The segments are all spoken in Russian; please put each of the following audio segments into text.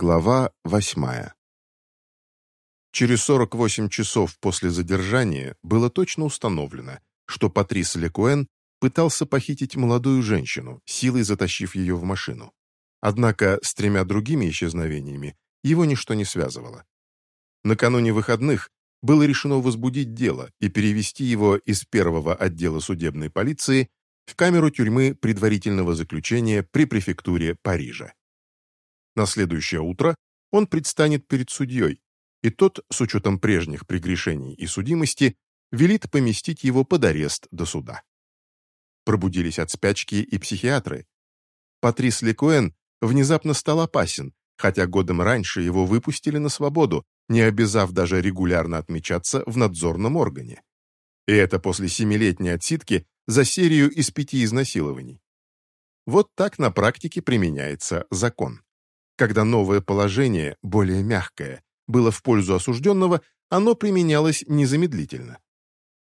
Глава восьмая Через 48 часов после задержания было точно установлено, что Патрис Лекуэн пытался похитить молодую женщину, силой затащив ее в машину. Однако с тремя другими исчезновениями его ничто не связывало. Накануне выходных было решено возбудить дело и перевести его из первого отдела судебной полиции в камеру тюрьмы предварительного заключения при префектуре Парижа. На следующее утро он предстанет перед судьей, и тот, с учетом прежних прегрешений и судимости, велит поместить его под арест до суда. Пробудились от спячки и психиатры. Патрис Лекуэн внезапно стал опасен, хотя годом раньше его выпустили на свободу, не обязав даже регулярно отмечаться в надзорном органе. И это после семилетней отсидки за серию из пяти изнасилований. Вот так на практике применяется закон. Когда новое положение, более мягкое, было в пользу осужденного, оно применялось незамедлительно.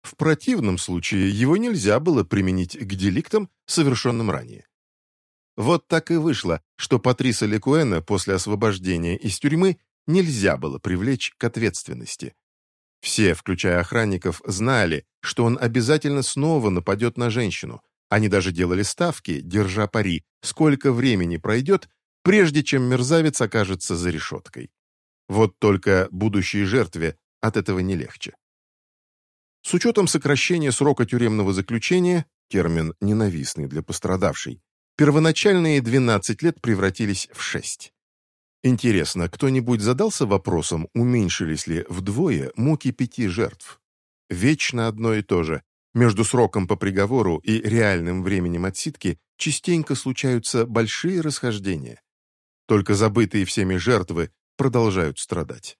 В противном случае его нельзя было применить к деликтам, совершенным ранее. Вот так и вышло, что Патриса Лекуэна после освобождения из тюрьмы нельзя было привлечь к ответственности. Все, включая охранников, знали, что он обязательно снова нападет на женщину. Они даже делали ставки, держа пари, сколько времени пройдет, прежде чем мерзавец окажется за решеткой. Вот только будущей жертве от этого не легче. С учетом сокращения срока тюремного заключения, термин ненавистный для пострадавшей, первоначальные 12 лет превратились в 6. Интересно, кто-нибудь задался вопросом, уменьшились ли вдвое муки пяти жертв? Вечно одно и то же. Между сроком по приговору и реальным временем отсидки частенько случаются большие расхождения. Только забытые всеми жертвы продолжают страдать.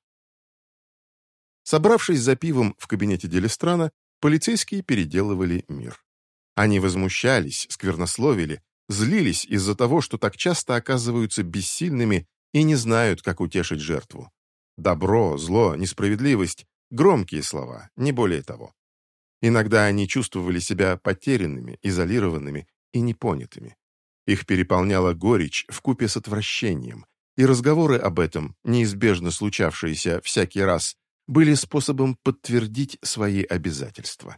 Собравшись за пивом в кабинете Делистрана, полицейские переделывали мир. Они возмущались, сквернословили, злились из-за того, что так часто оказываются бессильными и не знают, как утешить жертву. Добро, зло, несправедливость — громкие слова, не более того. Иногда они чувствовали себя потерянными, изолированными и непонятыми. Их переполняла горечь вкупе с отвращением, и разговоры об этом, неизбежно случавшиеся всякий раз, были способом подтвердить свои обязательства.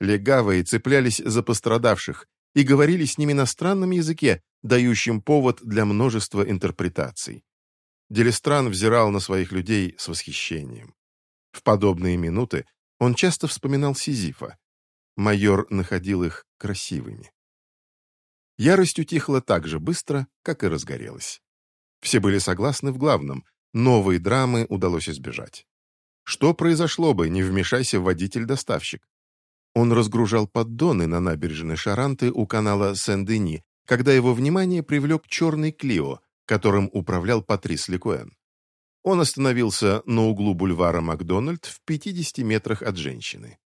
Легавые цеплялись за пострадавших и говорили с ними на странном языке, дающем повод для множества интерпретаций. Делистран взирал на своих людей с восхищением. В подобные минуты он часто вспоминал Сизифа. Майор находил их красивыми. Ярость утихла так же быстро, как и разгорелась. Все были согласны в главном – новой драмы удалось избежать. Что произошло бы, не вмешайся водитель-доставщик? Он разгружал поддоны на набережной Шаранты у канала Сен-Дени, когда его внимание привлек черный Клио, которым управлял Патрис Лекуэн. Он остановился на углу бульвара Макдональд в 50 метрах от женщины.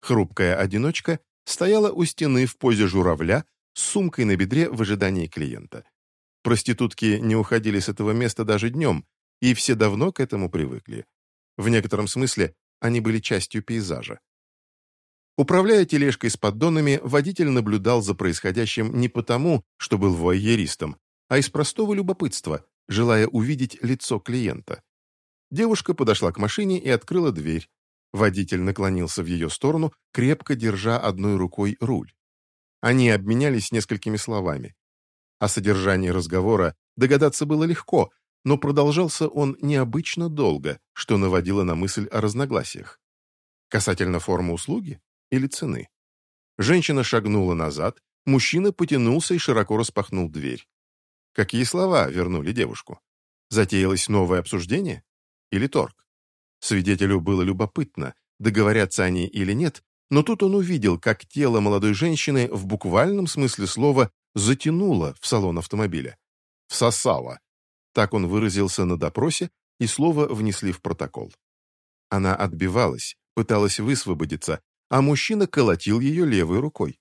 Хрупкая одиночка стояла у стены в позе журавля с сумкой на бедре в ожидании клиента. Проститутки не уходили с этого места даже днем, и все давно к этому привыкли. В некотором смысле они были частью пейзажа. Управляя тележкой с поддонами, водитель наблюдал за происходящим не потому, что был вуайеристом, а из простого любопытства, желая увидеть лицо клиента. Девушка подошла к машине и открыла дверь. Водитель наклонился в ее сторону, крепко держа одной рукой руль. Они обменялись несколькими словами. О содержании разговора догадаться было легко, но продолжался он необычно долго, что наводило на мысль о разногласиях. Касательно формы услуги или цены. Женщина шагнула назад, мужчина потянулся и широко распахнул дверь. Какие слова вернули девушку? Затеялось новое обсуждение? Или торг? Свидетелю было любопытно, договорятся они или нет, но тут он увидел, как тело молодой женщины в буквальном смысле слова затянуло в салон автомобиля. Всосало. Так он выразился на допросе, и слово внесли в протокол. Она отбивалась, пыталась высвободиться, а мужчина колотил ее левой рукой.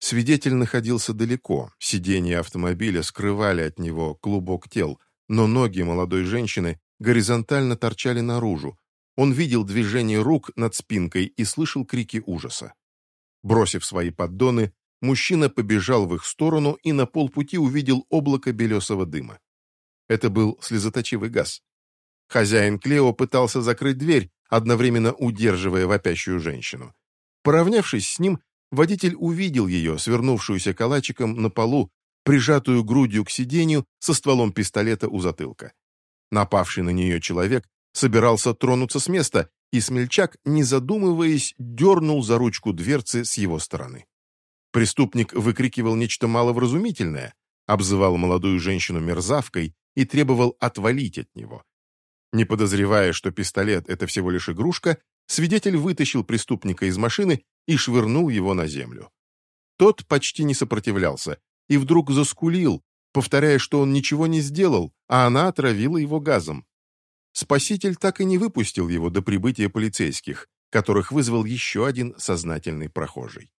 Свидетель находился далеко, сиденья автомобиля скрывали от него клубок тел, но ноги молодой женщины горизонтально торчали наружу, он видел движение рук над спинкой и слышал крики ужаса. Бросив свои поддоны, мужчина побежал в их сторону и на полпути увидел облако белесого дыма. Это был слезоточивый газ. Хозяин Клео пытался закрыть дверь, одновременно удерживая вопящую женщину. Поравнявшись с ним, водитель увидел ее, свернувшуюся калачиком на полу, прижатую грудью к сиденью со стволом пистолета у затылка. Напавший на нее человек собирался тронуться с места, и смельчак, не задумываясь, дернул за ручку дверцы с его стороны. Преступник выкрикивал нечто маловразумительное, обзывал молодую женщину мерзавкой и требовал отвалить от него. Не подозревая, что пистолет — это всего лишь игрушка, свидетель вытащил преступника из машины и швырнул его на землю. Тот почти не сопротивлялся и вдруг заскулил, повторяя, что он ничего не сделал, а она отравила его газом. Спаситель так и не выпустил его до прибытия полицейских, которых вызвал еще один сознательный прохожий.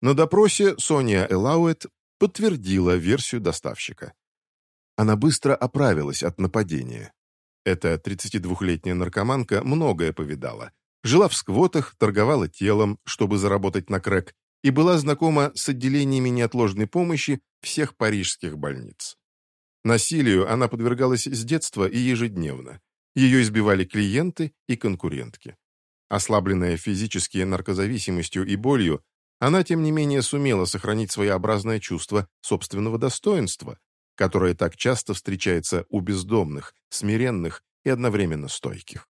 На допросе Соня Элауэт подтвердила версию доставщика. Она быстро оправилась от нападения. Эта 32-летняя наркоманка многое повидала. Жила в сквотах, торговала телом, чтобы заработать на крэк, и была знакома с отделениями неотложной помощи всех парижских больниц. Насилию она подвергалась с детства и ежедневно. Ее избивали клиенты и конкурентки. Ослабленная физически наркозависимостью и болью, она, тем не менее, сумела сохранить своеобразное чувство собственного достоинства, которое так часто встречается у бездомных, смиренных и одновременно стойких.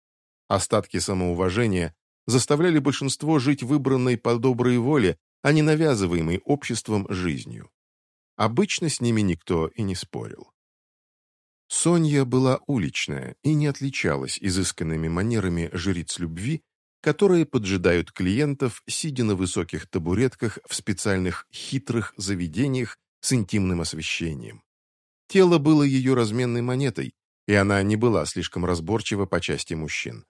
Остатки самоуважения заставляли большинство жить выбранной по доброй воле, а не навязываемой обществом жизнью. Обычно с ними никто и не спорил. Сонья была уличная и не отличалась изысканными манерами жриц любви, которые поджидают клиентов, сидя на высоких табуретках в специальных хитрых заведениях с интимным освещением. Тело было ее разменной монетой, и она не была слишком разборчива по части мужчин.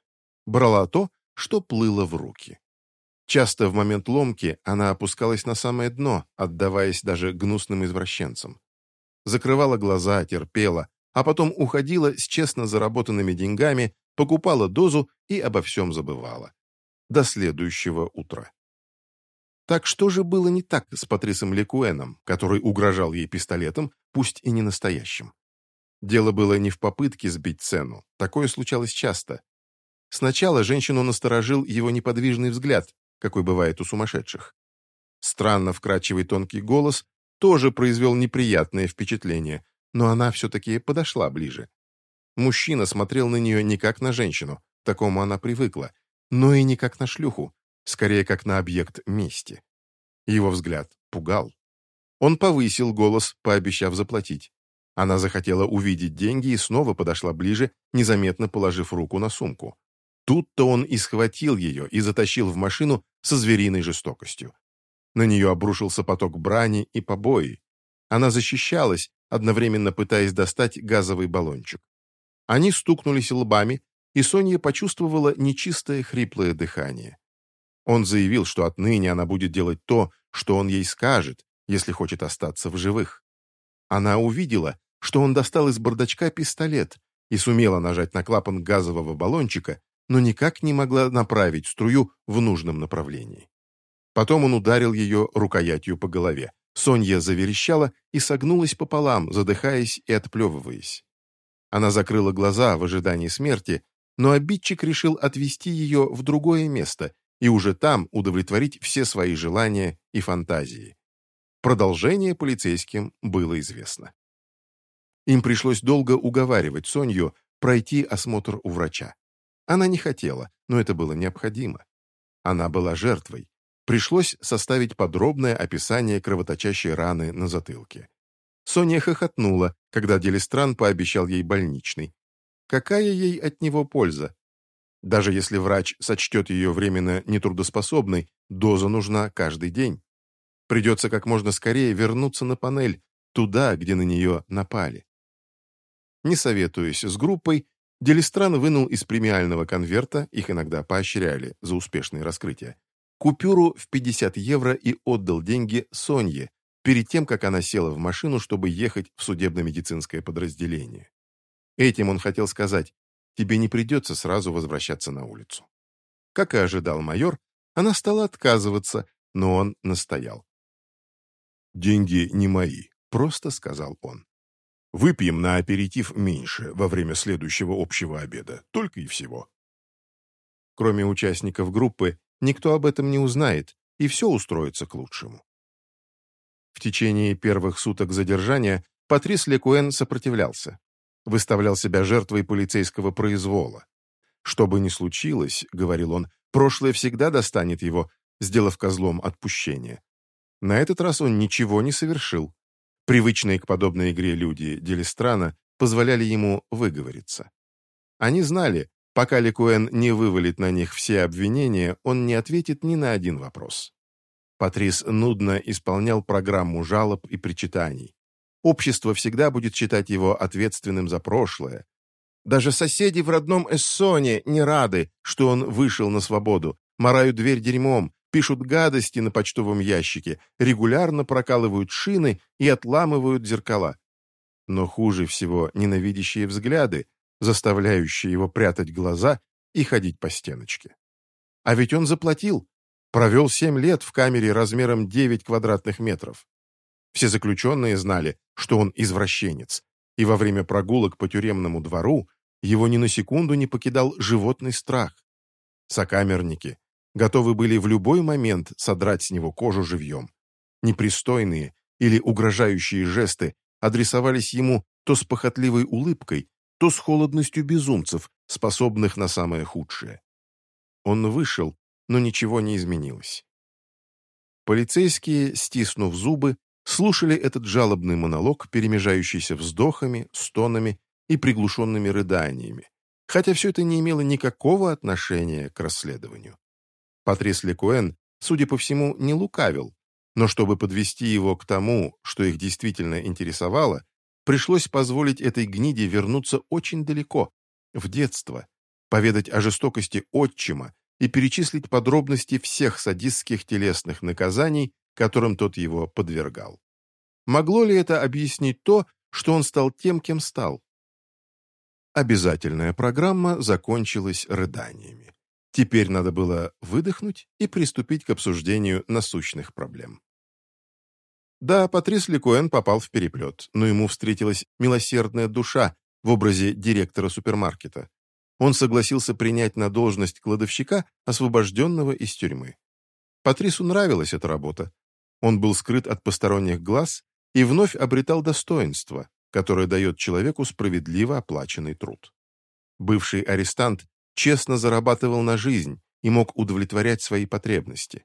Брала то, что плыло в руки. Часто в момент ломки она опускалась на самое дно, отдаваясь даже гнусным извращенцам. Закрывала глаза, терпела, а потом уходила с честно заработанными деньгами, покупала дозу и обо всем забывала. До следующего утра. Так что же было не так с Патрисом Лекуэном, который угрожал ей пистолетом, пусть и не настоящим? Дело было не в попытке сбить цену, такое случалось часто. Сначала женщину насторожил его неподвижный взгляд, какой бывает у сумасшедших. Странно вкрадчивый тонкий голос тоже произвел неприятное впечатление, но она все-таки подошла ближе. Мужчина смотрел на нее не как на женщину, такому она привыкла, но и не как на шлюху, скорее как на объект мести. Его взгляд пугал. Он повысил голос, пообещав заплатить. Она захотела увидеть деньги и снова подошла ближе, незаметно положив руку на сумку. Тут-то он и схватил ее и затащил в машину со звериной жестокостью. На нее обрушился поток брани и побои. Она защищалась, одновременно пытаясь достать газовый баллончик. Они стукнулись лбами, и Соня почувствовала нечистое хриплое дыхание. Он заявил, что отныне она будет делать то, что он ей скажет, если хочет остаться в живых. Она увидела, что он достал из бардачка пистолет и сумела нажать на клапан газового баллончика, но никак не могла направить струю в нужном направлении. Потом он ударил ее рукоятью по голове. Сонья заверещала и согнулась пополам, задыхаясь и отплевываясь. Она закрыла глаза в ожидании смерти, но обидчик решил отвести ее в другое место и уже там удовлетворить все свои желания и фантазии. Продолжение полицейским было известно. Им пришлось долго уговаривать Сонью пройти осмотр у врача. Она не хотела, но это было необходимо. Она была жертвой, Пришлось составить подробное описание кровоточащей раны на затылке. Соня хохотнула, когда Делистран пообещал ей больничный. Какая ей от него польза? Даже если врач сочтет ее временно нетрудоспособной, доза нужна каждый день. Придется как можно скорее вернуться на панель, туда, где на нее напали. Не советуясь с группой, Делистран вынул из премиального конверта, их иногда поощряли за успешные раскрытия, купюру в 50 евро и отдал деньги Сонье, перед тем, как она села в машину, чтобы ехать в судебно-медицинское подразделение. Этим он хотел сказать, тебе не придется сразу возвращаться на улицу. Как и ожидал майор, она стала отказываться, но он настоял. «Деньги не мои», — просто сказал он. Выпьем на аперитив меньше во время следующего общего обеда, только и всего. Кроме участников группы, никто об этом не узнает, и все устроится к лучшему. В течение первых суток задержания Патрис Лекуэн сопротивлялся, выставлял себя жертвой полицейского произвола. «Что бы ни случилось, — говорил он, — прошлое всегда достанет его, сделав козлом отпущения. На этот раз он ничего не совершил, Привычные к подобной игре люди Делистрана позволяли ему выговориться. Они знали, пока Ликуэн не вывалит на них все обвинения, он не ответит ни на один вопрос. Патрис нудно исполнял программу жалоб и причитаний. Общество всегда будет считать его ответственным за прошлое. Даже соседи в родном Эссоне не рады, что он вышел на свободу, марают дверь дерьмом, пишут гадости на почтовом ящике, регулярно прокалывают шины и отламывают зеркала. Но хуже всего ненавидящие взгляды, заставляющие его прятать глаза и ходить по стеночке. А ведь он заплатил, провел семь лет в камере размером 9 квадратных метров. Все заключенные знали, что он извращенец, и во время прогулок по тюремному двору его ни на секунду не покидал животный страх. Сокамерники, готовы были в любой момент содрать с него кожу живьем. Непристойные или угрожающие жесты адресовались ему то с похотливой улыбкой, то с холодностью безумцев, способных на самое худшее. Он вышел, но ничего не изменилось. Полицейские, стиснув зубы, слушали этот жалобный монолог, перемежающийся вздохами, стонами и приглушенными рыданиями, хотя все это не имело никакого отношения к расследованию. Патрис Лекуэн, судя по всему, не лукавил, но чтобы подвести его к тому, что их действительно интересовало, пришлось позволить этой гниде вернуться очень далеко, в детство, поведать о жестокости отчима и перечислить подробности всех садистских телесных наказаний, которым тот его подвергал. Могло ли это объяснить то, что он стал тем, кем стал? Обязательная программа закончилась рыданиями. Теперь надо было выдохнуть и приступить к обсуждению насущных проблем. Да, Патрис Ликуэн попал в переплет, но ему встретилась милосердная душа в образе директора супермаркета. Он согласился принять на должность кладовщика, освобожденного из тюрьмы. Патрису нравилась эта работа. Он был скрыт от посторонних глаз и вновь обретал достоинство, которое дает человеку справедливо оплаченный труд. Бывший арестант честно зарабатывал на жизнь и мог удовлетворять свои потребности.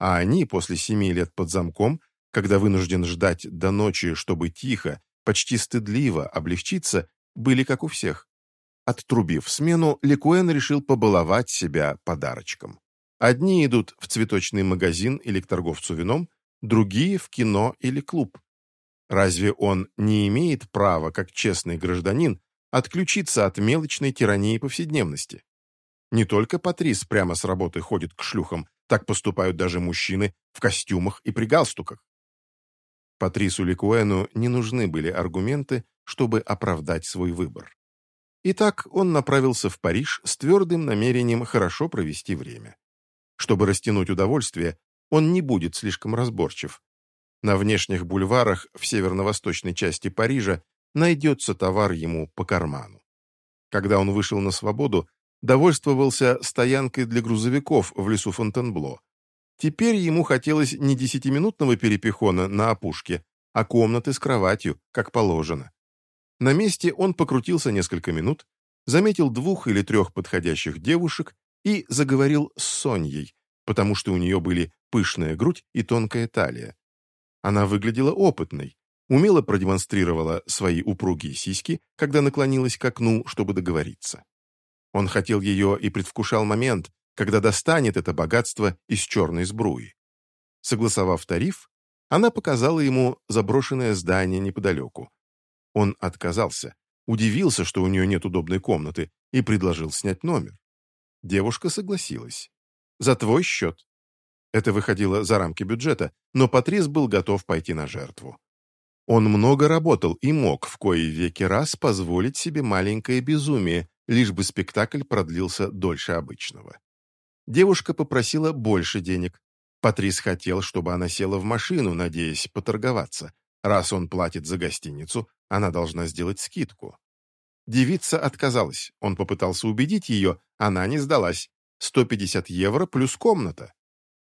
А они после семи лет под замком, когда вынужден ждать до ночи, чтобы тихо, почти стыдливо облегчиться, были как у всех. Оттрубив смену, Ликуэн решил побаловать себя подарочком. Одни идут в цветочный магазин или к торговцу вином, другие — в кино или клуб. Разве он не имеет права, как честный гражданин, отключиться от мелочной тирании повседневности. Не только Патрис прямо с работы ходит к шлюхам, так поступают даже мужчины в костюмах и при галстуках. Патрису Ликуэну не нужны были аргументы, чтобы оправдать свой выбор. Итак, он направился в Париж с твердым намерением хорошо провести время. Чтобы растянуть удовольствие, он не будет слишком разборчив. На внешних бульварах в северно-восточной части Парижа найдется товар ему по карману. Когда он вышел на свободу, довольствовался стоянкой для грузовиков в лесу Фонтенбло. Теперь ему хотелось не десятиминутного перепихона на опушке, а комнаты с кроватью, как положено. На месте он покрутился несколько минут, заметил двух или трех подходящих девушек и заговорил с Соньей, потому что у нее были пышная грудь и тонкая талия. Она выглядела опытной, умело продемонстрировала свои упругие сиськи, когда наклонилась к окну, чтобы договориться. Он хотел ее и предвкушал момент, когда достанет это богатство из черной сбруи. Согласовав тариф, она показала ему заброшенное здание неподалеку. Он отказался, удивился, что у нее нет удобной комнаты, и предложил снять номер. Девушка согласилась. «За твой счет». Это выходило за рамки бюджета, но Патрис был готов пойти на жертву. Он много работал и мог в кои веки раз позволить себе маленькое безумие, лишь бы спектакль продлился дольше обычного. Девушка попросила больше денег. Патрис хотел, чтобы она села в машину, надеясь поторговаться. Раз он платит за гостиницу, она должна сделать скидку. Девица отказалась. Он попытался убедить ее, она не сдалась. 150 евро плюс комната.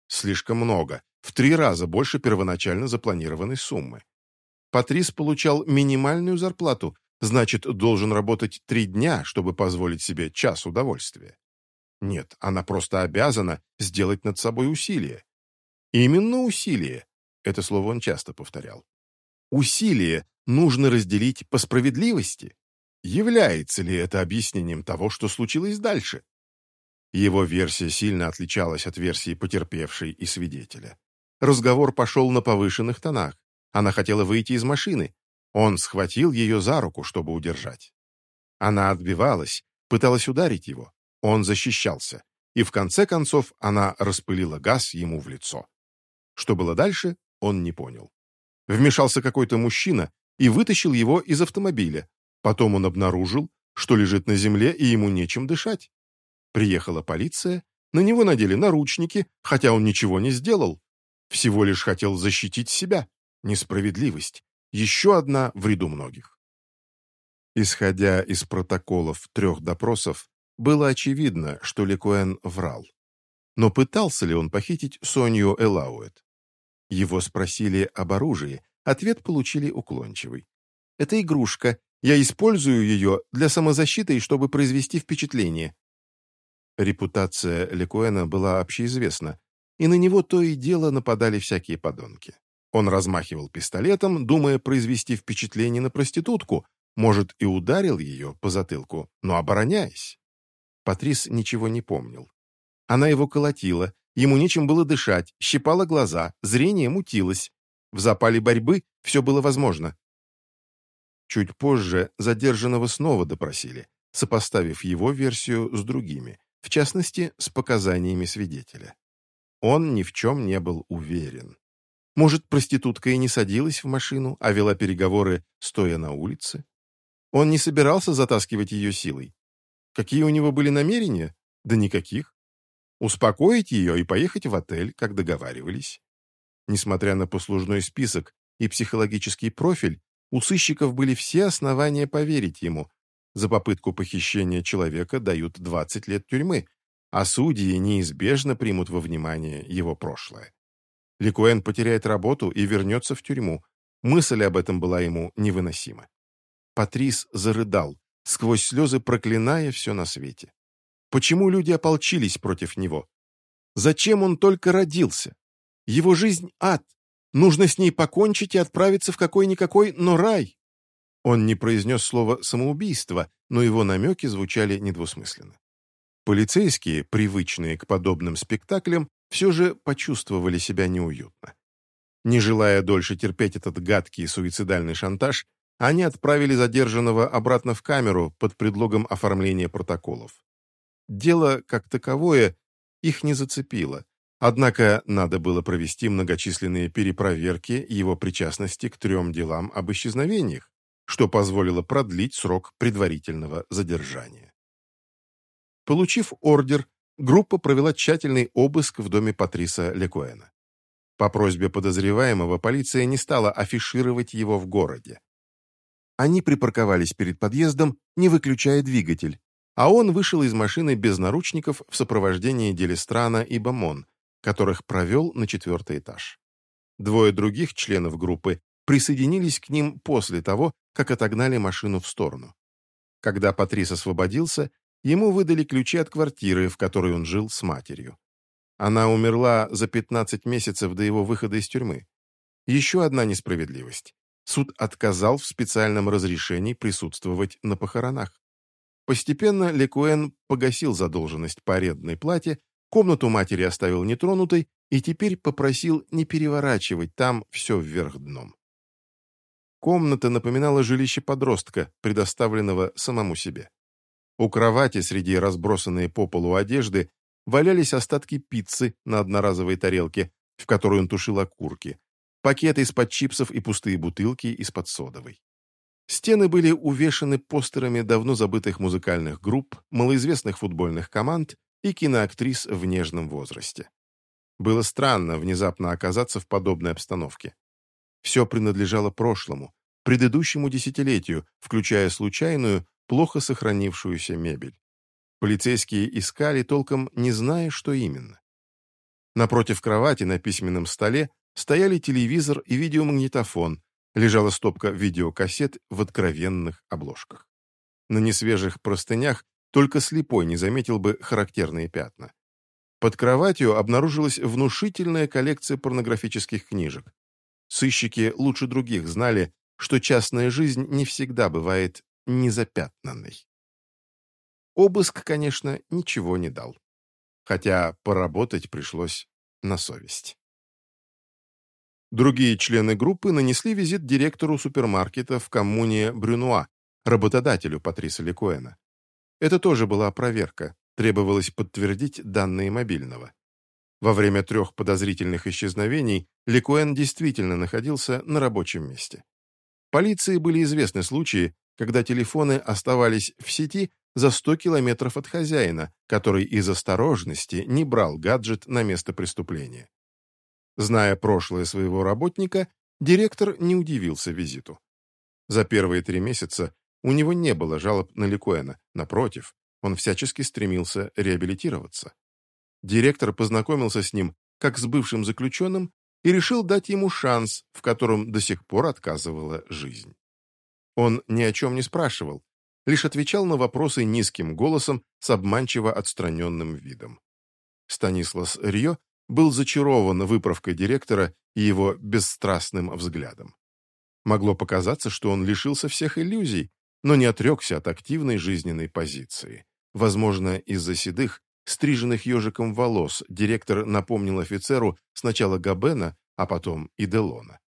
Слишком много, в три раза больше первоначально запланированной суммы. Патрис получал минимальную зарплату, значит, должен работать три дня, чтобы позволить себе час удовольствия. Нет, она просто обязана сделать над собой усилие. Именно усилие. Это слово он часто повторял. Усилие нужно разделить по справедливости. Является ли это объяснением того, что случилось дальше? Его версия сильно отличалась от версии потерпевшей и свидетеля. Разговор пошел на повышенных тонах. Она хотела выйти из машины. Он схватил ее за руку, чтобы удержать. Она отбивалась, пыталась ударить его. Он защищался. И в конце концов она распылила газ ему в лицо. Что было дальше, он не понял. Вмешался какой-то мужчина и вытащил его из автомобиля. Потом он обнаружил, что лежит на земле и ему нечем дышать. Приехала полиция, на него надели наручники, хотя он ничего не сделал. Всего лишь хотел защитить себя. Несправедливость. Еще одна в ряду многих. Исходя из протоколов трех допросов, было очевидно, что Лекуэн врал. Но пытался ли он похитить Сонью Элауэт? Его спросили об оружии, ответ получили уклончивый. «Это игрушка. Я использую ее для самозащиты и чтобы произвести впечатление». Репутация Лекуэна была общеизвестна, и на него то и дело нападали всякие подонки. Он размахивал пистолетом, думая произвести впечатление на проститутку, может, и ударил ее по затылку, но обороняясь. Патрис ничего не помнил. Она его колотила, ему нечем было дышать, щипала глаза, зрение мутилось. В запале борьбы все было возможно. Чуть позже задержанного снова допросили, сопоставив его версию с другими, в частности, с показаниями свидетеля. Он ни в чем не был уверен. Может, проститутка и не садилась в машину, а вела переговоры, стоя на улице? Он не собирался затаскивать ее силой. Какие у него были намерения? Да никаких. Успокоить ее и поехать в отель, как договаривались. Несмотря на послужной список и психологический профиль, у сыщиков были все основания поверить ему. За попытку похищения человека дают 20 лет тюрьмы, а судьи неизбежно примут во внимание его прошлое. Ликуэн потеряет работу и вернется в тюрьму. Мысль об этом была ему невыносима. Патрис зарыдал, сквозь слезы проклиная все на свете. Почему люди ополчились против него? Зачем он только родился? Его жизнь — ад. Нужно с ней покончить и отправиться в какой-никакой, но рай. Он не произнес слово «самоубийство», но его намеки звучали недвусмысленно. Полицейские, привычные к подобным спектаклям, все же почувствовали себя неуютно. Не желая дольше терпеть этот гадкий суицидальный шантаж, они отправили задержанного обратно в камеру под предлогом оформления протоколов. Дело, как таковое, их не зацепило, однако надо было провести многочисленные перепроверки его причастности к трем делам об исчезновениях, что позволило продлить срок предварительного задержания. Получив ордер, группа провела тщательный обыск в доме Патриса Лекуэна. По просьбе подозреваемого полиция не стала афишировать его в городе. Они припарковались перед подъездом, не выключая двигатель, а он вышел из машины без наручников в сопровождении Делистрана и Бамон, которых провел на четвертый этаж. Двое других членов группы присоединились к ним после того, как отогнали машину в сторону. Когда Патрис освободился, Ему выдали ключи от квартиры, в которой он жил с матерью. Она умерла за 15 месяцев до его выхода из тюрьмы. Еще одна несправедливость. Суд отказал в специальном разрешении присутствовать на похоронах. Постепенно Лекуэн погасил задолженность по арендной плате, комнату матери оставил нетронутой и теперь попросил не переворачивать там все вверх дном. Комната напоминала жилище подростка, предоставленного самому себе. У кровати среди разбросанной по полу одежды валялись остатки пиццы на одноразовой тарелке, в которой он тушил окурки, пакеты из-под чипсов и пустые бутылки из-под содовой. Стены были увешаны постерами давно забытых музыкальных групп, малоизвестных футбольных команд и киноактрис в нежном возрасте. Было странно внезапно оказаться в подобной обстановке. Все принадлежало прошлому, предыдущему десятилетию, включая случайную, плохо сохранившуюся мебель. Полицейские искали, толком не зная, что именно. Напротив кровати на письменном столе стояли телевизор и видеомагнитофон, лежала стопка видеокассет в откровенных обложках. На несвежих простынях только слепой не заметил бы характерные пятна. Под кроватью обнаружилась внушительная коллекция порнографических книжек. Сыщики лучше других знали, что частная жизнь не всегда бывает незапятнанной. Обыск, конечно, ничего не дал. Хотя поработать пришлось на совесть. Другие члены группы нанесли визит директору супермаркета в коммуне Брюнуа, работодателю Патриса Лекуэна. Это тоже была проверка, требовалось подтвердить данные мобильного. Во время трех подозрительных исчезновений Лекуэн действительно находился на рабочем месте. Полиции были известны случаи, когда телефоны оставались в сети за 100 километров от хозяина, который из осторожности не брал гаджет на место преступления. Зная прошлое своего работника, директор не удивился визиту. За первые три месяца у него не было жалоб на Ликуэна, напротив, он всячески стремился реабилитироваться. Директор познакомился с ним как с бывшим заключенным и решил дать ему шанс, в котором до сих пор отказывала жизнь. Он ни о чем не спрашивал, лишь отвечал на вопросы низким голосом с обманчиво отстраненным видом. Станислас Рье был зачарован выправкой директора и его бесстрастным взглядом. Могло показаться, что он лишился всех иллюзий, но не отрекся от активной жизненной позиции. Возможно, из-за седых, стриженных ежиком волос, директор напомнил офицеру сначала Габена, а потом и Делона.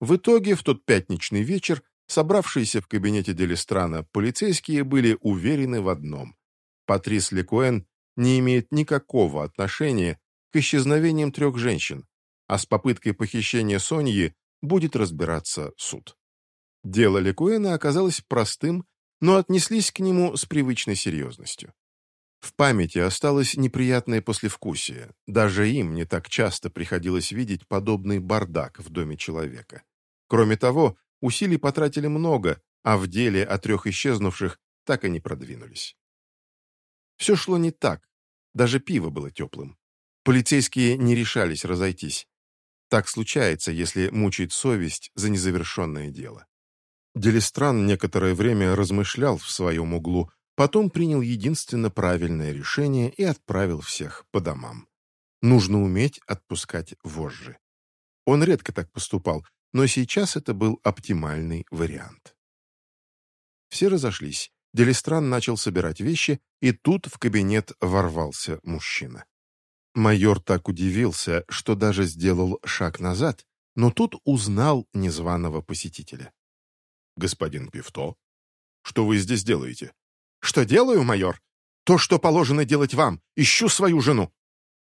В итоге, в тот пятничный вечер, собравшиеся в кабинете Делистрана полицейские были уверены в одном. Патрис Лекуэн не имеет никакого отношения к исчезновениям трех женщин, а с попыткой похищения Соньи будет разбираться суд. Дело Лекуэна оказалось простым, но отнеслись к нему с привычной серьезностью. В памяти осталось неприятное послевкусие. Даже им не так часто приходилось видеть подобный бардак в доме человека. Кроме того, усилий потратили много, а в деле о трех исчезнувших так и не продвинулись. Все шло не так. Даже пиво было теплым. Полицейские не решались разойтись. Так случается, если мучает совесть за незавершенное дело. Делистран некоторое время размышлял в своем углу, потом принял единственно правильное решение и отправил всех по домам. Нужно уметь отпускать вожжи. Он редко так поступал, но сейчас это был оптимальный вариант. Все разошлись. Делистран начал собирать вещи, и тут в кабинет ворвался мужчина. Майор так удивился, что даже сделал шаг назад, но тут узнал незваного посетителя господин Пивто. Что вы здесь делаете? Что делаю, майор? То, что положено делать вам. Ищу свою жену.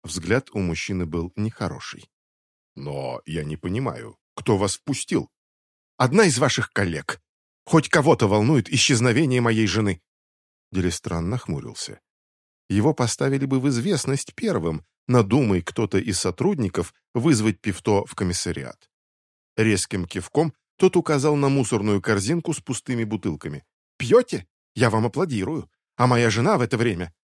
Взгляд у мужчины был нехороший. Но я не понимаю, кто вас впустил? Одна из ваших коллег. Хоть кого-то волнует исчезновение моей жены. Делистран нахмурился. Его поставили бы в известность первым, надумай кто-то из сотрудников вызвать Пивто в комиссариат. Резким кивком тот указал на мусорную корзинку с пустыми бутылками. «Пьете? Я вам аплодирую. А моя жена в это время...»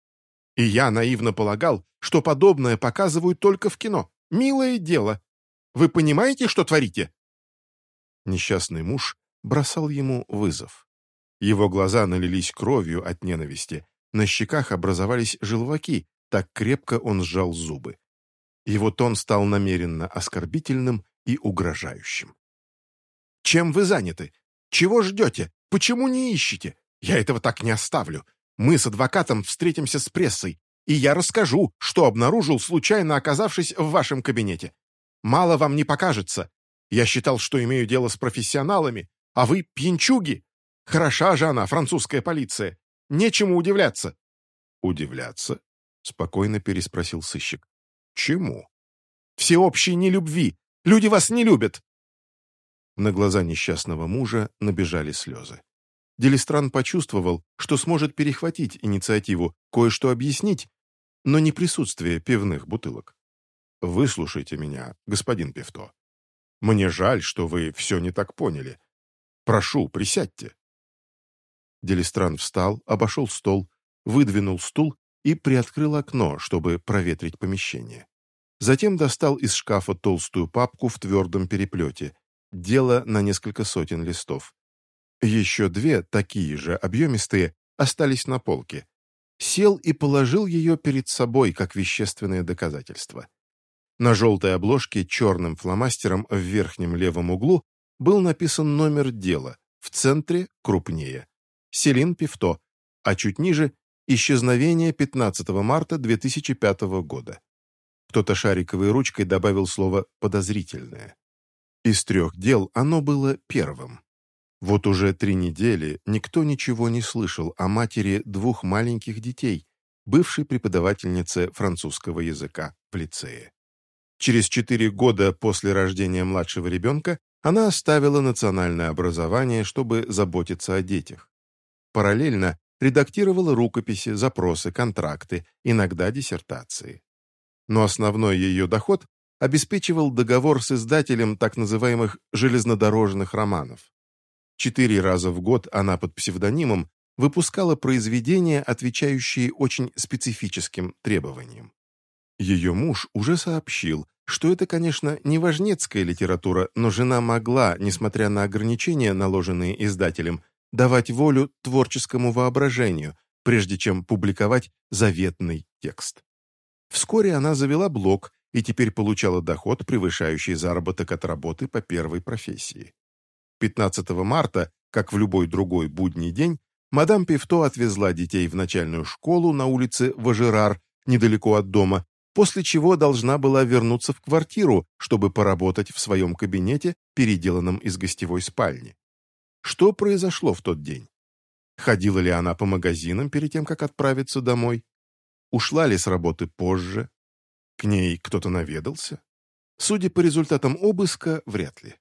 И я наивно полагал, что подобное показывают только в кино. Милое дело. Вы понимаете, что творите?» Несчастный муж бросал ему вызов. Его глаза налились кровью от ненависти, на щеках образовались желваки, так крепко он сжал зубы. Его тон стал намеренно оскорбительным и угрожающим. Чем вы заняты? Чего ждете? Почему не ищете? Я этого так не оставлю. Мы с адвокатом встретимся с прессой, и я расскажу, что обнаружил, случайно оказавшись в вашем кабинете. Мало вам не покажется. Я считал, что имею дело с профессионалами, а вы пьянчуги. Хороша же она, французская полиция. Нечему удивляться». «Удивляться?» — спокойно переспросил сыщик. «Чему?» «Всеобщей нелюбви. Люди вас не любят. На глаза несчастного мужа набежали слезы. Делистран почувствовал, что сможет перехватить инициативу, кое-что объяснить, но не присутствие пивных бутылок. «Выслушайте меня, господин Певто. Мне жаль, что вы все не так поняли. Прошу, присядьте». Делистран встал, обошел стол, выдвинул стул и приоткрыл окно, чтобы проветрить помещение. Затем достал из шкафа толстую папку в твердом переплете, дело на несколько сотен листов. Еще две, такие же, объемистые, остались на полке. Сел и положил ее перед собой, как вещественное доказательство. На желтой обложке черным фломастером в верхнем левом углу был написан номер дела, в центре крупнее. Селин Пивто, а чуть ниже – исчезновение 15 марта 2005 года. Кто-то шариковой ручкой добавил слово «подозрительное». Из трех дел оно было первым. Вот уже три недели никто ничего не слышал о матери двух маленьких детей, бывшей преподавательнице французского языка в лицее. Через четыре года после рождения младшего ребенка она оставила национальное образование, чтобы заботиться о детях. Параллельно редактировала рукописи, запросы, контракты, иногда диссертации. Но основной ее доход обеспечивал договор с издателем так называемых «железнодорожных романов». Четыре раза в год она под псевдонимом выпускала произведения, отвечающие очень специфическим требованиям. Ее муж уже сообщил, что это, конечно, не важнецкая литература, но жена могла, несмотря на ограничения, наложенные издателем, давать волю творческому воображению, прежде чем публиковать заветный текст. Вскоре она завела блог и теперь получала доход, превышающий заработок от работы по первой профессии. 15 марта, как в любой другой будний день, мадам Пивто отвезла детей в начальную школу на улице Важерар, недалеко от дома, после чего должна была вернуться в квартиру, чтобы поработать в своем кабинете, переделанном из гостевой спальни. Что произошло в тот день? Ходила ли она по магазинам перед тем, как отправиться домой? Ушла ли с работы позже? К ней кто-то наведался? Судя по результатам обыска, вряд ли.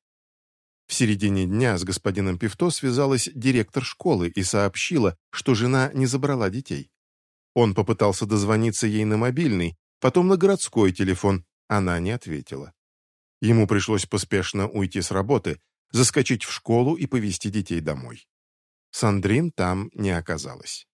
В середине дня с господином Пивто связалась директор школы и сообщила, что жена не забрала детей. Он попытался дозвониться ей на мобильный, потом на городской телефон. Она не ответила. Ему пришлось поспешно уйти с работы, заскочить в школу и повезти детей домой. Сандрин там не оказалась.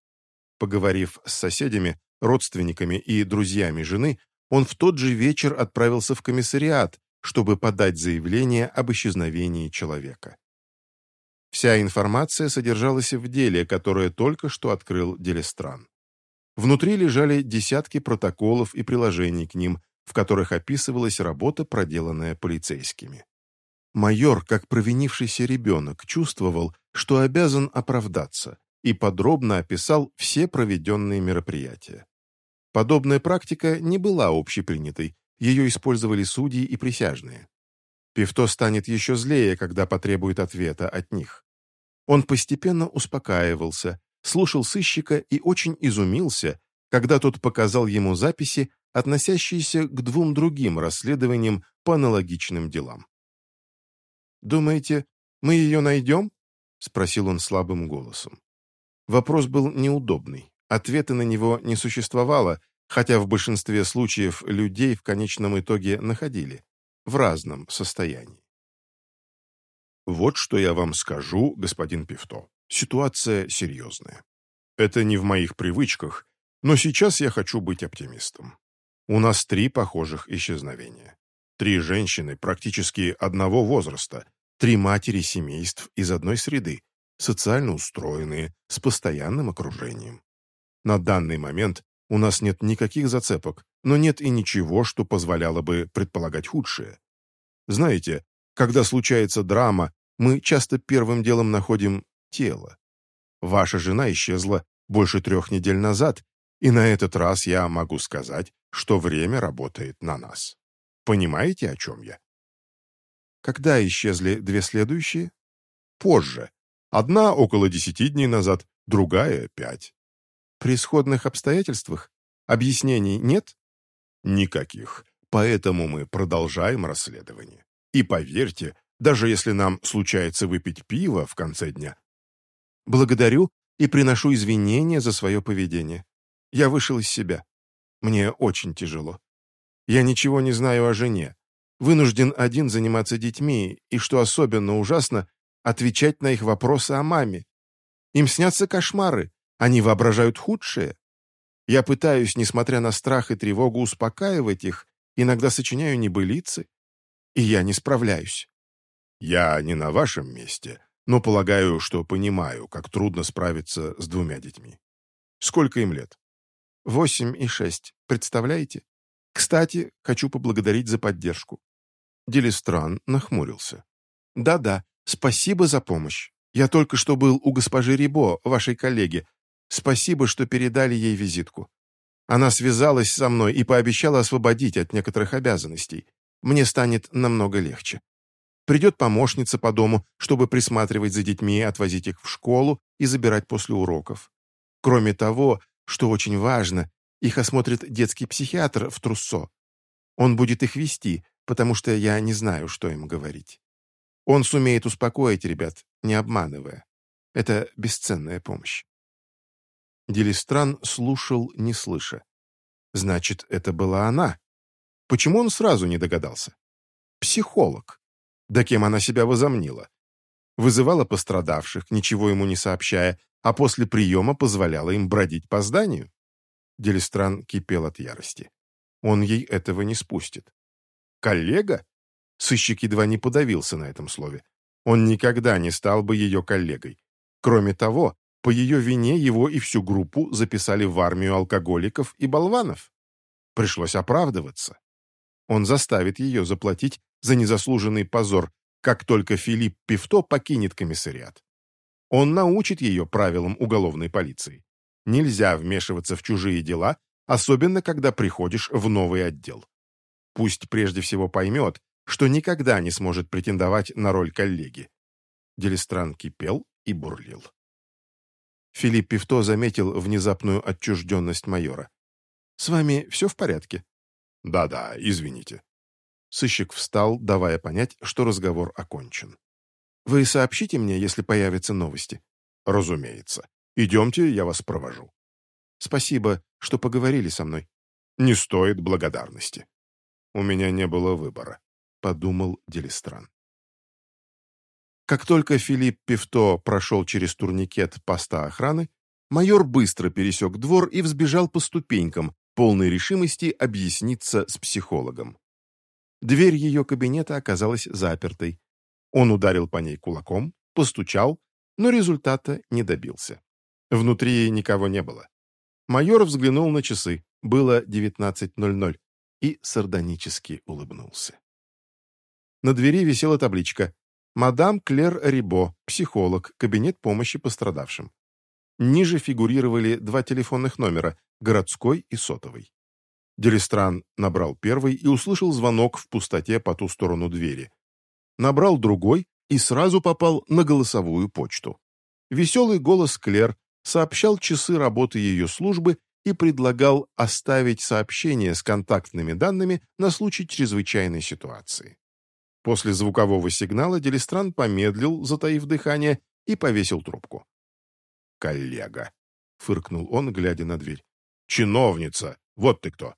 Поговорив с соседями, родственниками и друзьями жены, он в тот же вечер отправился в комиссариат, чтобы подать заявление об исчезновении человека. Вся информация содержалась в деле, которое только что открыл Делестран. Внутри лежали десятки протоколов и приложений к ним, в которых описывалась работа, проделанная полицейскими. Майор, как провинившийся ребенок, чувствовал, что обязан оправдаться, и подробно описал все проведенные мероприятия. Подобная практика не была общепринятой, ее использовали судьи и присяжные. Пивто станет еще злее, когда потребует ответа от них. Он постепенно успокаивался, слушал сыщика и очень изумился, когда тот показал ему записи, относящиеся к двум другим расследованиям по аналогичным делам. «Думаете, мы ее найдем?» — спросил он слабым голосом. Вопрос был неудобный, ответа на него не существовало, хотя в большинстве случаев людей в конечном итоге находили, в разном состоянии. Вот что я вам скажу, господин Пивто. Ситуация серьезная. Это не в моих привычках, но сейчас я хочу быть оптимистом. У нас три похожих исчезновения. Три женщины практически одного возраста, три матери семейств из одной среды, социально устроенные, с постоянным окружением. На данный момент у нас нет никаких зацепок, но нет и ничего, что позволяло бы предполагать худшее. Знаете, когда случается драма, мы часто первым делом находим тело. Ваша жена исчезла больше трех недель назад, и на этот раз я могу сказать, что время работает на нас. Понимаете, о чем я? Когда исчезли две следующие? Позже. Одна около десяти дней назад, другая — пять. При сходных обстоятельствах объяснений нет? Никаких. Поэтому мы продолжаем расследование. И поверьте, даже если нам случается выпить пиво в конце дня. Благодарю и приношу извинения за свое поведение. Я вышел из себя. Мне очень тяжело. Я ничего не знаю о жене. Вынужден один заниматься детьми, и, что особенно ужасно, отвечать на их вопросы о маме. Им снятся кошмары, они воображают худшее. Я пытаюсь, несмотря на страх и тревогу, успокаивать их, иногда сочиняю небылицы, и я не справляюсь. Я не на вашем месте, но полагаю, что понимаю, как трудно справиться с двумя детьми. Сколько им лет? Восемь и шесть. Представляете? Кстати, хочу поблагодарить за поддержку. Делистран нахмурился. Да-да, спасибо за помощь. Я только что был у госпожи Рибо, вашей коллеги. Спасибо, что передали ей визитку. Она связалась со мной и пообещала освободить от некоторых обязанностей. Мне станет намного легче. Придет помощница по дому, чтобы присматривать за детьми, отвозить их в школу и забирать после уроков. Кроме того, что очень важно, их осмотрит детский психиатр в Труссо. Он будет их вести, потому что я не знаю, что им говорить. Он сумеет успокоить ребят, не обманывая. Это бесценная помощь. Делистран слушал, не слыша. Значит, это была она. Почему он сразу не догадался? Психолог. Да кем она себя возомнила? Вызывала пострадавших, ничего ему не сообщая, а после приема позволяла им бродить по зданию? Делистран кипел от ярости. Он ей этого не спустит. Коллега? Сыщик едва не подавился на этом слове. Он никогда не стал бы ее коллегой. Кроме того, по ее вине его и всю группу записали в армию алкоголиков и болванов. Пришлось оправдываться. Он заставит ее заплатить за незаслуженный позор, как только Филипп Пивто покинет комиссариат. Он научит ее правилам уголовной полиции. Нельзя вмешиваться в чужие дела, особенно когда приходишь в новый отдел. Пусть прежде всего поймет, что никогда не сможет претендовать на роль коллеги. Делистран кипел и бурлил. Филипп Пивто заметил внезапную отчужденность майора. «С вами все в порядке?» «Да-да, извините». Сыщик встал, давая понять, что разговор окончен. «Вы сообщите мне, если появятся новости?» «Разумеется. Идемте, я вас провожу». «Спасибо, что поговорили со мной». «Не стоит благодарности. У меня не было выбора», — подумал Делистран. Как только Филипп Пивто прошел через турникет поста охраны, майор быстро пересек двор и взбежал по ступенькам, полной решимости объясниться с психологом. Дверь ее кабинета оказалась запертой. Он ударил по ней кулаком, постучал, но результата не добился. Внутри никого не было. Майор взглянул на часы. Было 19.00 и сардонически улыбнулся. На двери висела табличка Мадам Клер Рибо, психолог, кабинет помощи пострадавшим. Ниже фигурировали два телефонных номера, городской и сотовый. Делистран набрал первый и услышал звонок в пустоте по ту сторону двери. Набрал другой и сразу попал на голосовую почту. Веселый голос Клер сообщал часы работы ее службы и предлагал оставить сообщение с контактными данными на случай чрезвычайной ситуации. После звукового сигнала Делистран помедлил, затаив дыхание, и повесил трубку. «Коллега», — фыркнул он, глядя на дверь. «Чиновница! Вот ты кто!»